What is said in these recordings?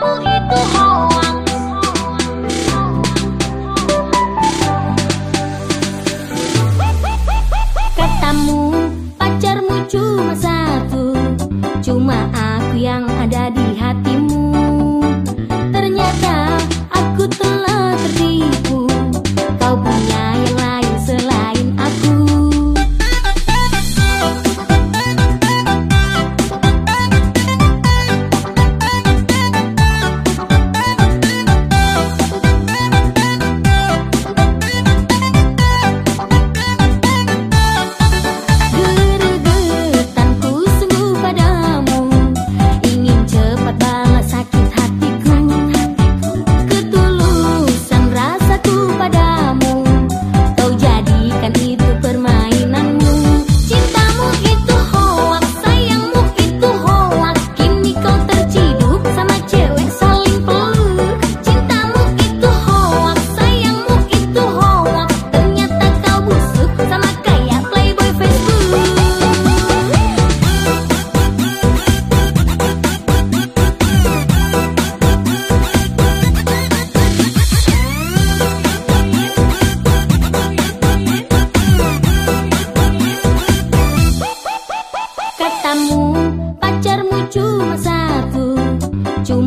Bố 不弃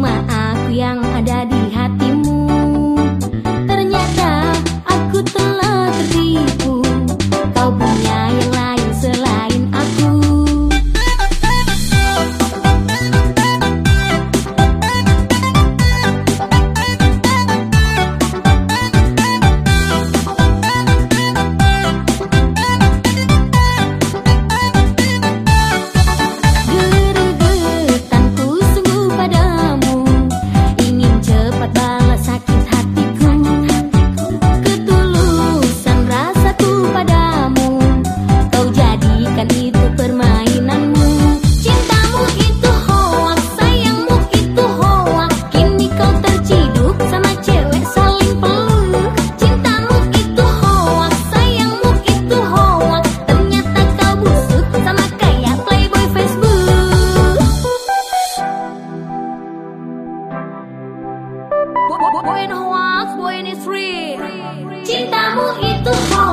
rumah boy, boy in hoax, boy in. Cintamu itu hoax.